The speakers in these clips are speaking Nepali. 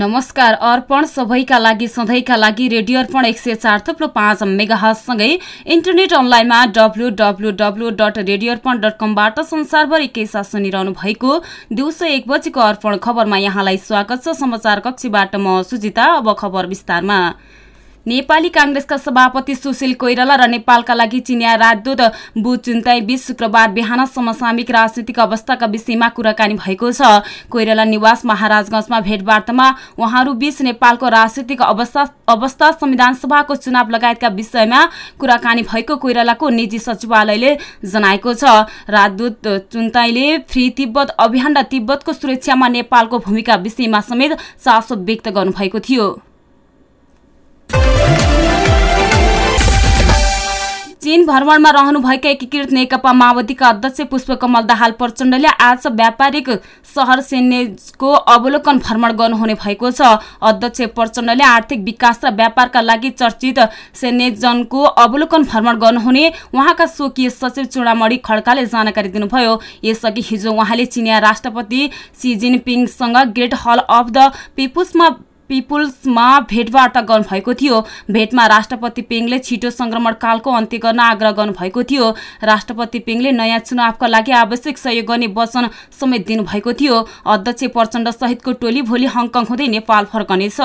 नमस्कार। अर्पण सबैका लागि सधैँका लागि रेडियो अर्पण एक सय चार थुप्रो पाँच मेगाहजसँगै इन्टरनेट अनलाइनमा W W W dot radio Arpan dot कमबाट संसारभरि एकैसाथ सुनिरहनु भएको दिउँसो एक बजीको अर्पण खबरमा यहाँलाई स्वागत छ। समाचार कक्षीबाट म सुजिता अब खबर विस्तारमा। नेपाली काङ्ग्रेसका सभापति सुशील कोइराला र नेपालका लागि चिनिया राजदूत बु चुन्ताई बीच शुक्रबार बिहान समसामिक राजनीतिक अवस्थाका विषयमा कुराकानी भएको छ। कोइराला निवास महाराजगंजमा भेटवार्तामा उहाँहरू बीच नेपालको राजनीतिक अवस्था अवस्था संविधान सभाको चुनाव लगायतका विषयमा कुराकानी भएको कोइरालाको निजी सचिवालयले जनाएको छ। राजदूत चुन्ताईले फ्री तिब्बत अभियान र तिब्बतको सुरक्षामा नेपालको भूमिका विषयमा समेत चासो व्यक्त गर्नुभएको थियो। चीन भ्रमणमा रहनुभएका एकीकृत नेकपा माओवादीका अध्यक्ष पुष्पकमल दाहाल प्रचण्डले आज व्यापारिक सहर सेन्नेजको अवलोकन भ्रमण गर्नुहुने भएको छ। अध्यक्ष प्रचण्डले आर्थिक विकास र व्यापारका लागि चर्चित सेन्नेजनको अवलोकन भ्रमण गर्नुहुने उहाँका स्वकीय सचिव चुडामणी खड्काले जानकारी दिनुभयो। यसअघि हिजो उहाँले चिनिया राष्ट्रपति सी जिनपिङसँग ग्रेट हल अफ द पिपुल्समा पिपुल्समा भेटवार्ता गर्नुभएको थियो। भेटमा राष्ट्रपति पेङले छिटो संक्रमण कालको अन्त्य गर्न आग्रह गर्नुभएको थियो। राष्ट्रपति पेङले नयाँ चुनावका लागि आवश्यक सहयोग गर्ने वचन समेत दिनुभएको थियो। अध्यक्ष प्रचण्ड सहितको टोली भोलि हङकङ हुँदै नेपाल फर्कनेछ।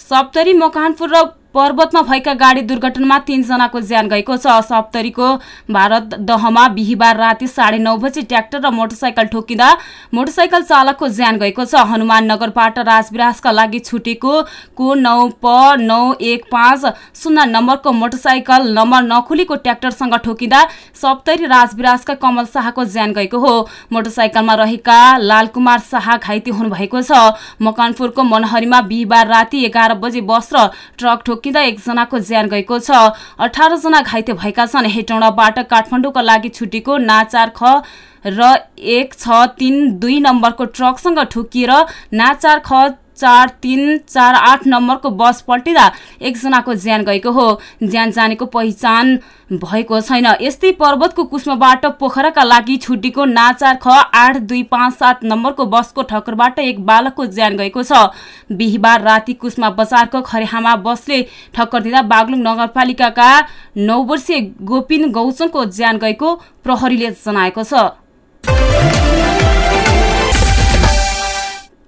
सप्तरी मकहानपुर र पर्वतमा भएका गाडी दुर्घटनामा तीनजनाको ज्यान गएको छ। सप्तरीको भारत दहमा बिहिबार राति साढे नौ बजी ट्र्याक्टर र मोटरसाइकल ठोकिँदा मोटरसाइकल चालकको ज्यान गएको छ। हनुमान नगरबाट राजविरासका लागि छुटेको को नौ प नौ एक पाँच शून्य नम्बरको मोटरसाइकल नम्बर नखुलीको ट्र्याक्टरसँग ठोकिँदा सप्तरी राजविरासका कमल शाहको ज्यान गएको हो। मोटरसाइकलमा रहेका लालकुमार शाह घाइते हुनुभएको छ। मकनपुरको मनहरीमा बिहिबार राति एघार बजे बस र ट्रक ठोकी पड्किँदा एकजनाको ज्यान गएको छ। अठारजना घाइते भएका छन्। हेटौँडाबाट काठमाडौँका लागि छुटेको नाचार ख र एक छ तिन दुई नम्बरको ट्रकसँग ठोकिएर नाचार ख चार तिन चार आठ नम्बरको बस पल्टिँदा एकजनाको ज्यान गएको हो। ज्यान जानेको पहिचान भएको छैन। यस्तै पर्वतको कुस्मबाट पोखराका लागि छुट्टीको नाचार ख आठ दुई पाँच सात नम्बरको बसको ठक्करबाट एक बालकको ज्यान गएको छ। बिहिबार राति कुस्मा बजारको खरेहामा बसले ठक्कर दिँदा बागलुङ नगरपालिकाका नौ वर्षीय गोपिन गौचनको ज्यान गएको प्रहरीले जनाएको छ।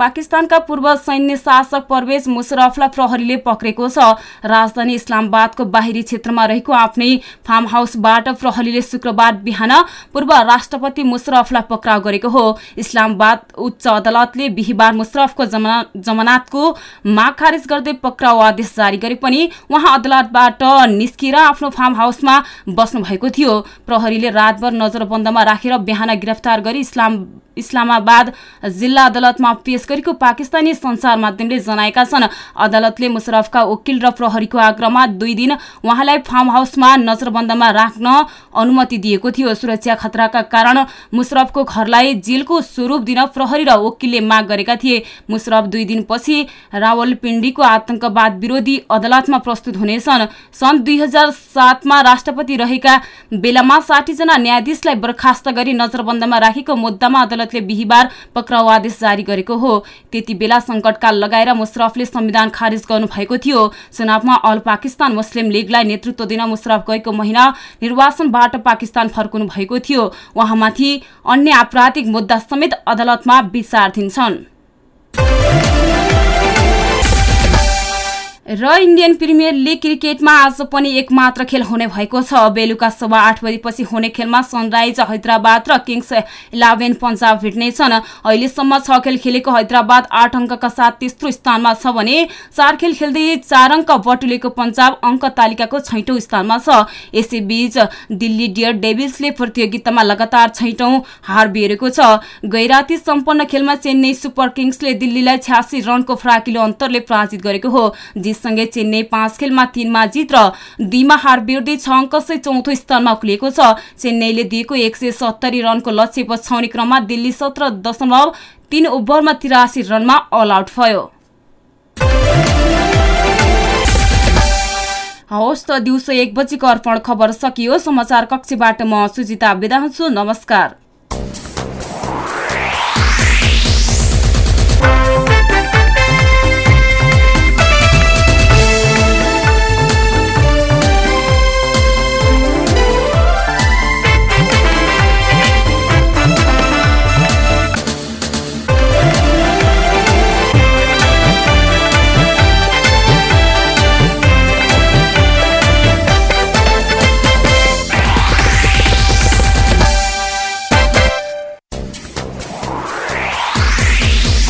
पाकिस्तानका पूर्व सैन्य शासक परवेज मुशरफलाई प्रहरीले पक्रेको छ। राजधानी इस्लामाबादको बाहिरी क्षेत्रमा रहेको आफ्नै फार्म हाउसबाट प्रहरीले शुक्रबार बिहान पूर्व राष्ट्रपति मुशरफलाई पक्राउ गरेको हो। इस्लामाबाद उच्च अदालतले बिहिबार मुशरफको जमानतको माग खारेज गर्दै पक्राउ आदेश जारी गरे पनि उहाँ अदालतबाट निस्किएर आफ्नो फार्म हाउसमा बस्नु भएको थियो। प्रहरीले रातभर नजरबन्दमा राखेर बिहान गिरफ्तार गरी इस्लाम इस्लामाबाद जिल्ला अदालतमा पेश गरेको पाकिस्तानी संसार माध्यमले जनाएका छन्। अदालतले मुशरफका वकिल र प्रहरीको आग्रहमा दुई दिन उहाँलाई फार्म हाउसमा नजरबन्दमा राख्न अनुमति दिएको थियो। सुरक्षा खतराका कारण मुशरफको घरलाई जेलको स्वरूप दिन प्रहरी र वकिलले माग गरेका थिए। मुशरफ दुई दिनपछि रावलपिण्डीको आतंकवाद विरोधी अदालतमा प्रस्तुत हुनेछन्। सन् दुई हजार सातमा राष्ट्रपति रहेका बेलामा साठीजना न्यायाधीशलाई बर्खास्त गरी नजरबन्दमा राखेको मुद्दामा अदालतले बिहिबार पक्राउ आदेश जारी गरेको हो। त्यति बेला संकटकाल लगाएर मुशरफले संविधान खारिज गर्नुभएको थियो। चुनावमा अल पाकिस्तान मुस्लिम लीगलाई नेतृत्व दिन मुशरफ गएको महिना निर्वाचनबाट पाकिस्तान फर्कनु भएको थियो। उहाँमाथि अन्य आपराधिक मुद्दा समेत अदालतमा विचारधीन छन् र इन्डियन प्रिमियर लिग क्रिकेटमा आज पनि एक मात्र खेल हुने भएको छ। बेलुका सभा आठ बजेपछि हुने खेलमा सनराइज हैदराबाद र किङ्स इलेभेन पन्जाब भेट्नेछन्। अहिलेसम्म छ खेल खेलेको हैदराबाद आठ अङ्कका साथ तेस्रो स्थानमा छ भने चार खेल खेल्दै चार अङ्क बटुलेको पन्जाब अङ्क तालिकाको छैटौँ स्थानमा छ। यसैबीच दिल्ली डियर डेभिल्सले प्रतियोगितामा लगातार छैटौँ हार बिहेरेको छ। गैराती सम्पन्न खेलमा चेन्नई सुपर किङ्सले दिल्लीलाई छ्यासी रनको फ्राकिलो अन्तरले पराजित गरेको हो। सँगै चेन्नई पाँच खेलमा तीनमा जित र दुईमा हार बिर्दै छ अङ्कसै चौथो स्थानमा उक्लिएको छ। चेन्नईले दिएको एक सय सत्तरी रनको लक्ष्य पछाउने क्रममा दिल्ली सत्र दशमलव तीन ओभरमा तिरासी रनमा अल आउट भयो। हवस् त दिउँसो एक बजीको अर्पण खबर सकियो। समाचार कक्षबाट म सुजिता बिदा नमस्कार।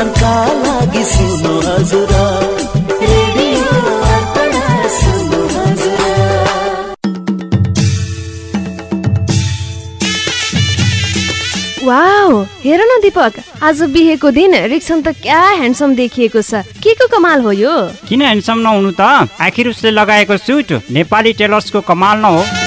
मनोरञ्जनका लागि सुन्नु हजुर। हेर न दिपक आज बिहेको दिन रिक्सन त क्या ह्यान्डसम देखिएको छ। के को कमाल हो यो? किन ह्यान्डसम नहुनु त? आखिर उसले लगाएको सुट नेपाली टेलर्सको कमाल न हो।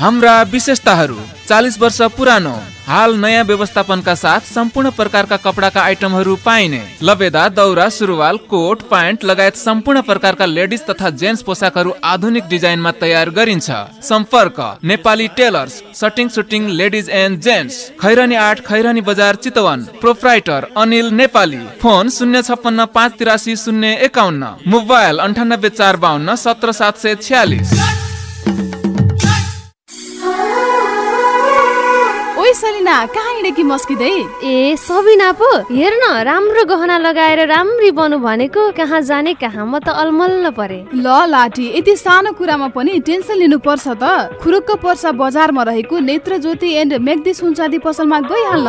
हाम्रा विशेषताहरू चालिस वर्ष पुरानो हाल नयाँ व्यवस्थापनका साथ सम्पूर्ण प्रकारका कपडाका आइटमहरू पाइने लबेदा दौरा सुरुवाल कोट प्यान्ट लगायत सम्पूर्ण प्रकारका लेडिज तथा जेन्ट्स पोसाकहरू आधुनिक डिजाइनमा तयार गरिन्छ। सम्पर्क Nepali tailors shirting suiting ladies and gents Khairani आठ खैरानी बजार चितवन प्रोप्राइटर अनिल नेपाली फोन शून्य छप्पन्न पाँच तिरासी शून्य एकाउन्न मोबाइल अन्ठानब्बे चार बाहन्न सत्र सात सय छ्यालिस। सबिना कहाँ हिँडेकी मस्किँदै? ए सबिना पो हेर न राम्रो गहना लगाएर राम्री बनु भनेको कहाँ जाने कहाँ म त अलमल्ल परे। ल लाठी यति सानो कुरामा पनि टेन्सन लिनु पर्छ त। खुरुक्क पर्सा बजारमा रहेको नेत्र ज्योति एन्ड मेग्दी सुनचाँदी पसलमा गइहाल्न।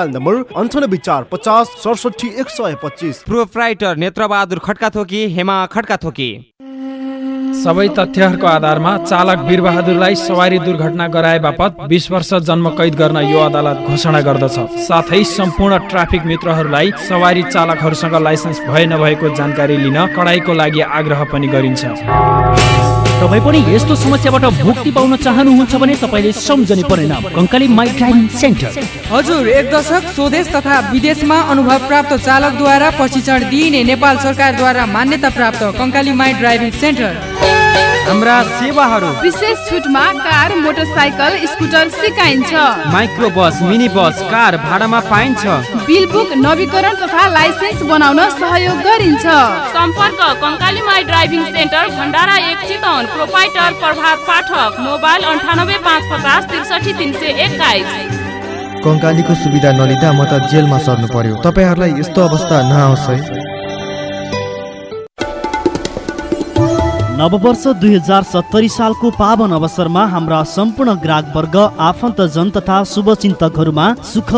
नम्बर अन्ठानब्बे चार पचास सडसठी एक सय पच्चिस। प्रोपराइटर नेत्रबहादुर खड्का थोकी हेमा खड्का थोकी सबै तथ्यहरूको आधारमा चालक वीरबहादुरलाई सवारी दुर्घटना गराए बापत बिस वर्ष जन्म कैद गर्न यो अदालत घोषणा गर्दछ। साथै सम्पूर्ण ट्राफिक मित्रहरूलाई सवारी चालकहरूसँग लाइसेन्स भए नभएको जानकारी लिन कडाइको लागि आग्रह पनि गरिन्छ। तपाईँ पनि यस्तो समस्याबाट मुक्ति पाउन चाहनुहुन्छ भने तपाईँले सम्झने परिणाम कङ्काली माइ ड्राइभिङ सेन्टर। हजुर एक दशक स्वदेश तथा विदेशमा अनुभव प्राप्त चालकद्वारा प्रशिक्षण दिइने नेपाल सरकारद्वारा मान्यता प्राप्त कङ्काली माई ड्राइभिङ सेन्टर। हाम्रा सेवाहरू। विशेष छुटमा कार मोटरसाइकल स्कुटर सिकाइन्छ। Micro bus mini bus car भाडामा पाइन्छ। बिल बुक नवीकरण तथा लाइसेन्स बनाउन सहयोग गरिन्छ। सम्पर्क Kankali my driving centre Bhandara एक चितवन। प्रोपाइटर प्रभात पाठक मोबाइल अन्ठानब्बे पाँच पचास त्रिसठी तिन सय एक्काइस। कङ्कालीको सुविधा नलिँदा म त जेलमा सर्नु पर्यो। तपाईँहरूलाई यस्तो अवस्था नआओस् है। नववर्ष दुई हजार सत्तरी सालको पावन अवसरमा हाम्रा सम्पूर्ण ग्राहकवर्ग आफन्तजन तथा शुभचिन्तकहरूमा सुख